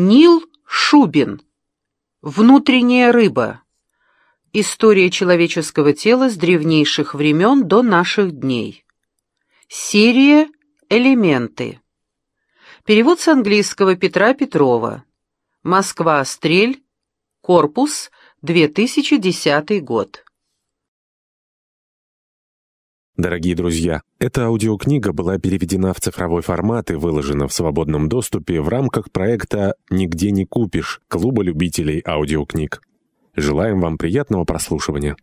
Нил Шубин. Внутренняя рыба. История человеческого тела с древнейших времен до наших дней. Серия «Элементы». Перевод с английского Петра Петрова. Москва, Стрель. Корпус, 2010 год. Дорогие друзья, эта аудиокнига была переведена в цифровой формат и выложена в свободном доступе в рамках проекта «Нигде не купишь» Клуба любителей аудиокниг. Желаем вам приятного прослушивания.